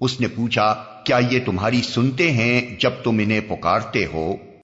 اس نے پوچھا کیا یہ تمہاری سنتے ہیں جب تم انہیں پکارتے ہو؟